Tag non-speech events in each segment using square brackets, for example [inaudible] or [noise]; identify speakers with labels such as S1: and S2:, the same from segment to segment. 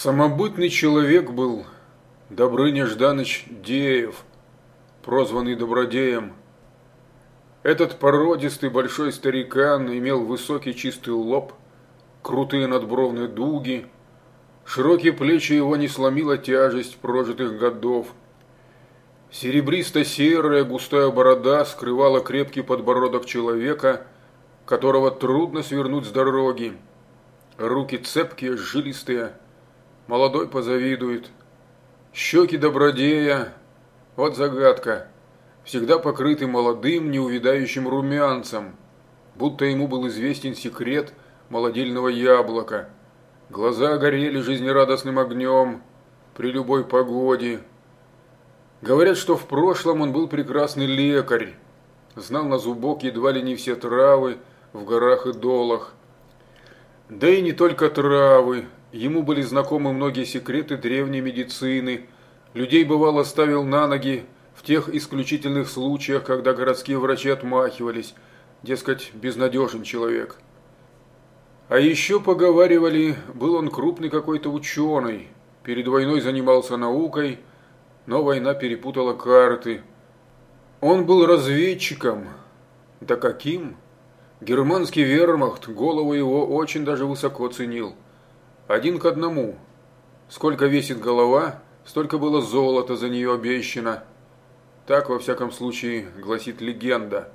S1: Самобытный человек был Добрыня Жданыч Деев, прозванный Добродеем. Этот породистый большой старикан имел высокий чистый лоб, крутые надбровные дуги, широкие плечи его не сломила тяжесть прожитых годов. Серебристо-серая густая борода скрывала крепкий подбородок человека, которого трудно свернуть с дороги. Руки цепкие, жилистые, молодой позавидует – Щеки добродея, вот загадка, всегда покрыты молодым, неувидающим румянцем, будто ему был известен секрет молодильного яблока. Глаза горели жизнерадостным огнем при любой погоде. Говорят, что в прошлом он был прекрасный лекарь, знал на зубок едва ли не все травы в горах и долах. Да и не только травы, Ему были знакомы многие секреты древней медицины. Людей бывало ставил на ноги в тех исключительных случаях, когда городские врачи отмахивались, дескать, безнадежен человек. А еще поговаривали, был он крупный какой-то ученый, перед войной занимался наукой, но война перепутала карты. Он был разведчиком. Да каким? Германский вермахт голову его очень даже высоко ценил. Один к одному. Сколько весит голова, столько было золота за нее обещано. Так, во всяком случае, гласит легенда.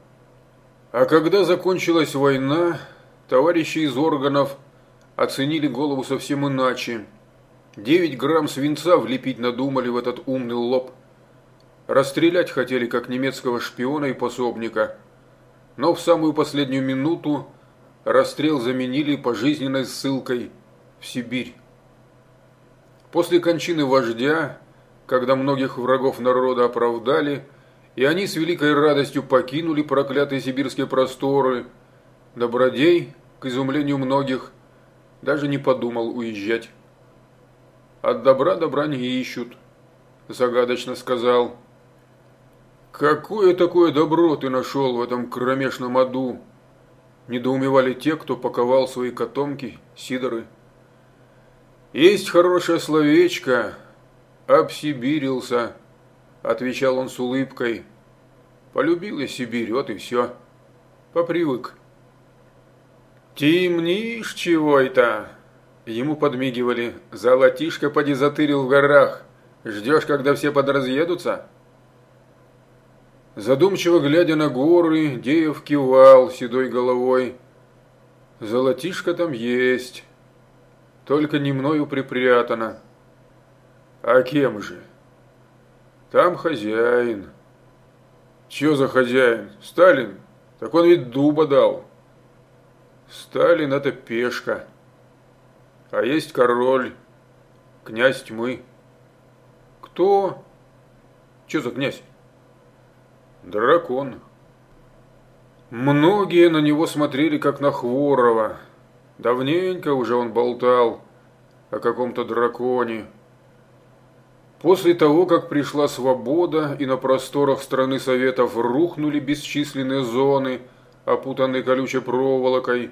S1: А когда закончилась война, товарищи из органов оценили голову совсем иначе. Девять грамм свинца влепить надумали в этот умный лоб. Расстрелять хотели, как немецкого шпиона и пособника. Но в самую последнюю минуту расстрел заменили пожизненной ссылкой – в Сибирь. После кончины вождя, когда многих врагов народа оправдали, и они с великой радостью покинули проклятые сибирские просторы, Добродей, к изумлению многих, даже не подумал уезжать. «От добра добра не ищут», – загадочно сказал. «Какое такое добро ты нашел в этом кромешном аду?» – недоумевали те, кто паковал свои котомки, сидоры. «Есть хорошее словечко. Обсибирился», – отвечал он с улыбкой. «Полюбил я Сибирь, вот и все. Попривык». «Темнишь чего это?» Ему подмигивали. «Золотишко поди затырил в горах. Ждешь, когда все подразъедутся?» Задумчиво глядя на горы, Деев кивал седой головой. «Золотишко там есть» только не мною припрятано. А кем же? Там хозяин. Че за хозяин? Сталин? Так он ведь дуба дал. Сталин это пешка. А есть король, князь тьмы. Кто? Че за князь? Дракон. Многие на него смотрели, как на Хворова, Давненько уже он болтал о каком-то драконе. После того, как пришла свобода и на просторах страны Советов рухнули бесчисленные зоны, опутанные колючей проволокой,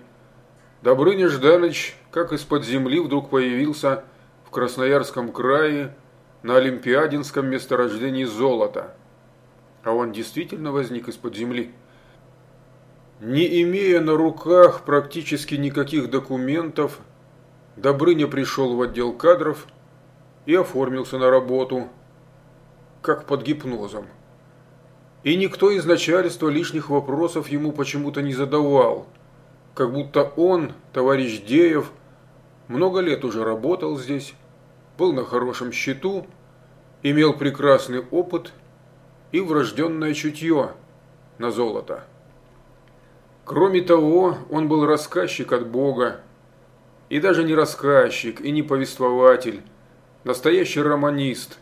S1: Добрыня Жданыч, как из-под земли, вдруг появился в Красноярском крае на Олимпиадинском месторождении золота. А он действительно возник из-под земли. Не имея на руках практически никаких документов, Добрыня пришел в отдел кадров и оформился на работу, как под гипнозом. И никто из начальства лишних вопросов ему почему-то не задавал, как будто он, товарищ Деев, много лет уже работал здесь, был на хорошем счету, имел прекрасный опыт и врожденное чутье на золото. Кроме того, он был рассказчик от Бога, и даже не рассказчик, и не повествователь, настоящий романист.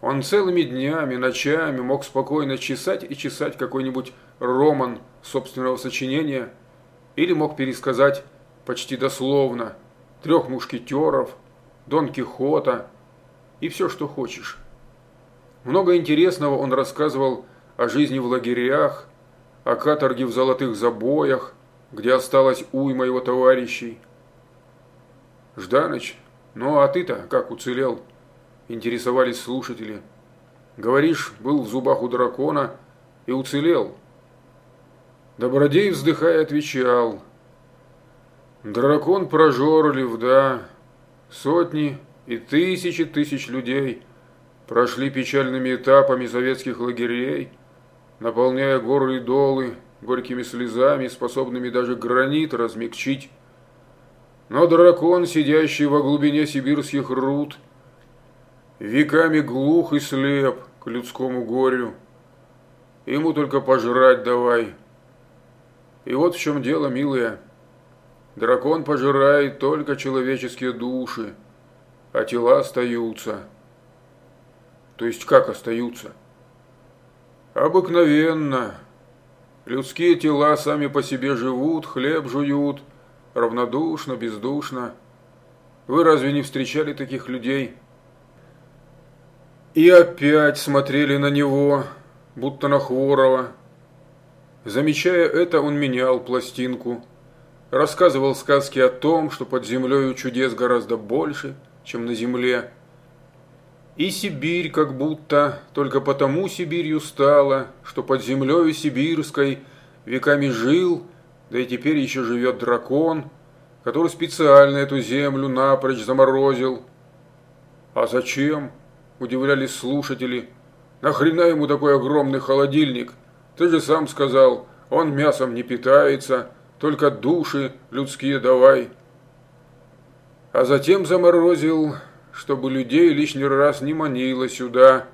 S1: Он целыми днями, ночами мог спокойно чесать и чесать какой-нибудь роман собственного сочинения, или мог пересказать почти дословно трех мушкетеров, Дон Кихота и все, что хочешь. Много интересного он рассказывал о жизни в лагерях, о каторге в золотых забоях, где осталась уйма его товарищей. Жданыч, Ну а ты-то как уцелел? Интересовались слушатели. Говоришь, был в зубах у дракона и уцелел. Добродей, вздыхая, отвечал. Дракон прожорлив, да. Сотни и тысячи тысяч людей прошли печальными этапами советских лагерей, наполняя горы и долы горькими слезами, способными даже гранит размягчить. Но дракон, сидящий во глубине сибирских руд, веками глух и слеп к людскому горю. Ему только пожрать давай. И вот в чем дело, милая. Дракон пожирает только человеческие души, а тела остаются. То есть как остаются? Обыкновенно. Людские тела сами по себе живут, хлеб жуют, равнодушно, бездушно. Вы разве не встречали таких людей? И опять смотрели на него, будто на Хворова. Замечая это, он менял пластинку. Рассказывал сказки о том, что под землей чудес гораздо больше, чем на земле. И Сибирь как будто только потому Сибирью стала, что под землей сибирской веками жил, да и теперь еще живет дракон, который специально эту землю напрочь заморозил. А зачем? Удивлялись слушатели. Нахрена ему такой огромный холодильник? Ты же сам сказал, он мясом не питается, только души людские давай. А затем заморозил, чтобы людей лишний раз не манило сюда.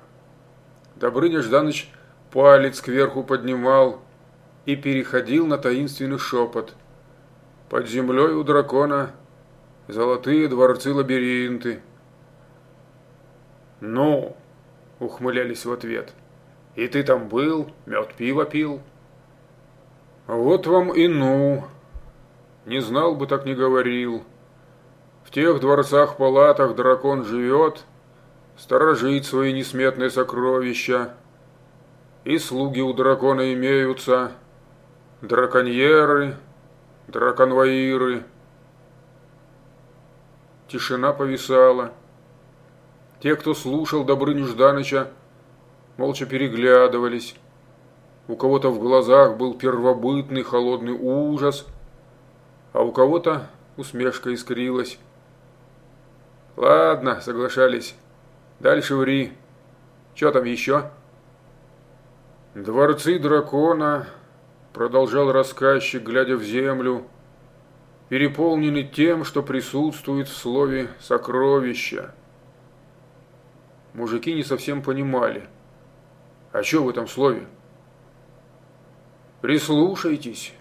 S1: Добрыня Жданыч палец кверху поднимал и переходил на таинственный шепот. Под землей у дракона золотые дворцы-лабиринты. «Ну!» – ухмылялись в ответ. «И ты там был, мед пиво пил?» «Вот вам и ну! Не знал бы, так не говорил. Тех дворцах-палатах дракон живет, сторожит свои несметные сокровища. И слуги у дракона имеются, драконьеры, драконвоиры». Тишина повисала. Те, кто слушал Добрыню Жданыча, молча переглядывались. У кого-то в глазах был первобытный холодный ужас, а у кого-то усмешка искрилась. «Ладно», — соглашались, — «дальше ври. Что там еще?» «Дворцы дракона», — продолжал рассказчик, глядя в землю, — «переполнены тем, что присутствует в слове «сокровища». Мужики не совсем понимали. «А что в этом слове?» Прислушайтесь.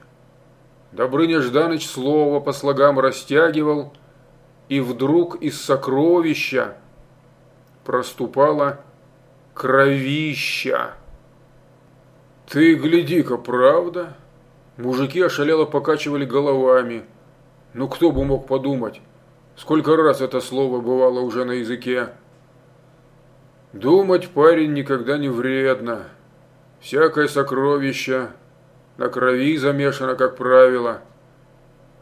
S1: Добрыня Жданыч слово по слогам растягивал, и вдруг из сокровища проступала кровища. Ты гляди-ка, правда? Мужики ошалело покачивали головами. Ну кто бы мог подумать, сколько раз это слово бывало уже на языке. Думать, парень, никогда не вредно. Всякое сокровище на крови замешано, как правило,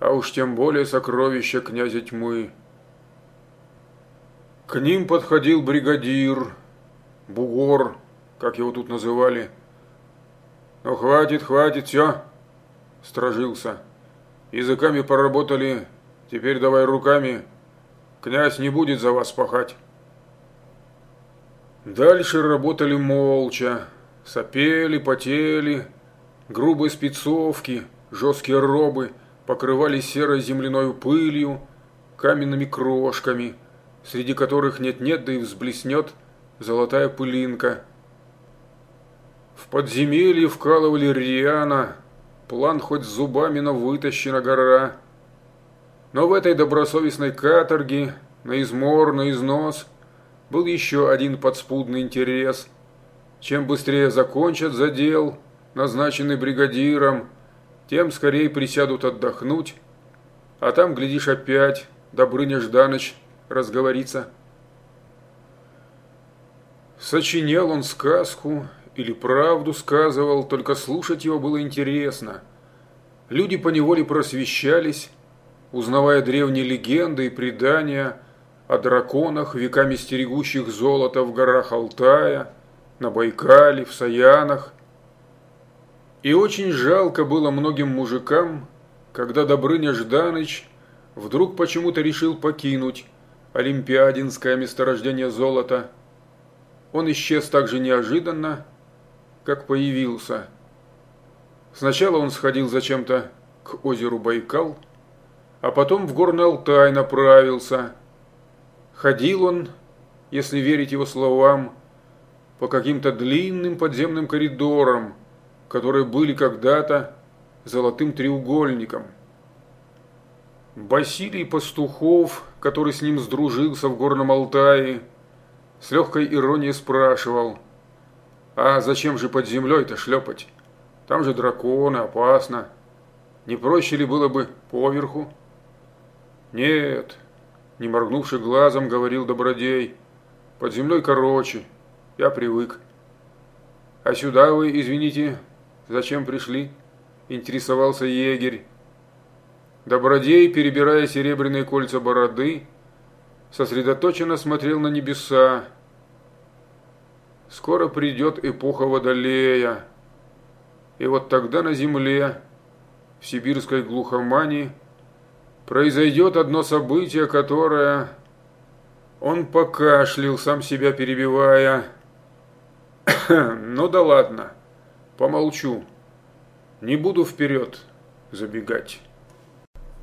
S1: а уж тем более сокровища князя тьмы. К ним подходил бригадир, бугор, как его тут называли. «Ну, хватит, хватит, все!» – стражился. «Языками поработали, теперь давай руками. Князь не будет за вас пахать». Дальше работали молча, сопели, потели, Грубые спецовки, жесткие робы покрывались серой земляной пылью, каменными крошками, среди которых нет-нет, да и взблеснет золотая пылинка. В подземелье вкалывали рьяно, план хоть зубами, но вытащена гора. Но в этой добросовестной каторге, на измор, на износ, был еще один подспудный интерес. Чем быстрее закончат задел, назначенный бригадиром, тем скорее присядут отдохнуть, а там, глядишь, опять Добрыня Жданыч разговорится. Сочинял он сказку или правду сказывал, только слушать его было интересно. Люди поневоле просвещались, узнавая древние легенды и предания о драконах, веками стерегущих золото в горах Алтая, на Байкале, в Саянах. И очень жалко было многим мужикам, когда Добрыня Жданыч вдруг почему-то решил покинуть Олимпиадинское месторождение золота. Он исчез так же неожиданно, как появился. Сначала он сходил зачем-то к озеру Байкал, а потом в Горный Алтай направился. Ходил он, если верить его словам, по каким-то длинным подземным коридорам, которые были когда-то золотым треугольником. Василий Пастухов, который с ним сдружился в Горном Алтае, с легкой иронией спрашивал, «А зачем же под землей-то шлепать? Там же драконы, опасно. Не проще ли было бы поверху?» «Нет», – не моргнувши глазом, говорил Добродей, «под землей короче, я привык». «А сюда вы, извините, зачем пришли?» – интересовался егерь. Добродей, перебирая серебряные кольца бороды, сосредоточенно смотрел на небеса. Скоро придет эпоха Водолея, и вот тогда на земле, в сибирской глухомани, произойдет одно событие, которое... Он покашлял, сам себя перебивая. [coughs] ну да ладно, помолчу. Не буду вперед забегать.